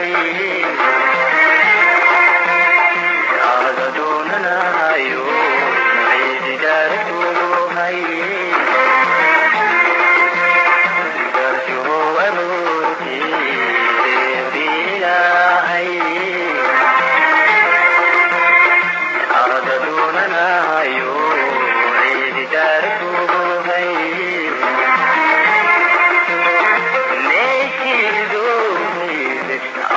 عليه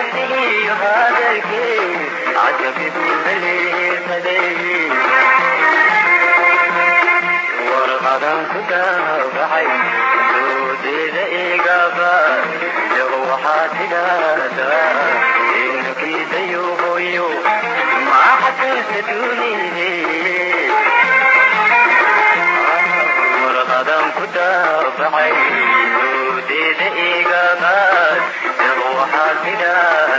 عجبتني غادرك عجبتني مليت هديك ورغدا كتاب بعيد زودي لإيقافات لروحاتي لا إنك زيه يو ما حسستوني ورغدا كتاب بعيد زودي لإيقافات لروحاتي لا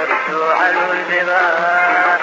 مرسوعة البغاء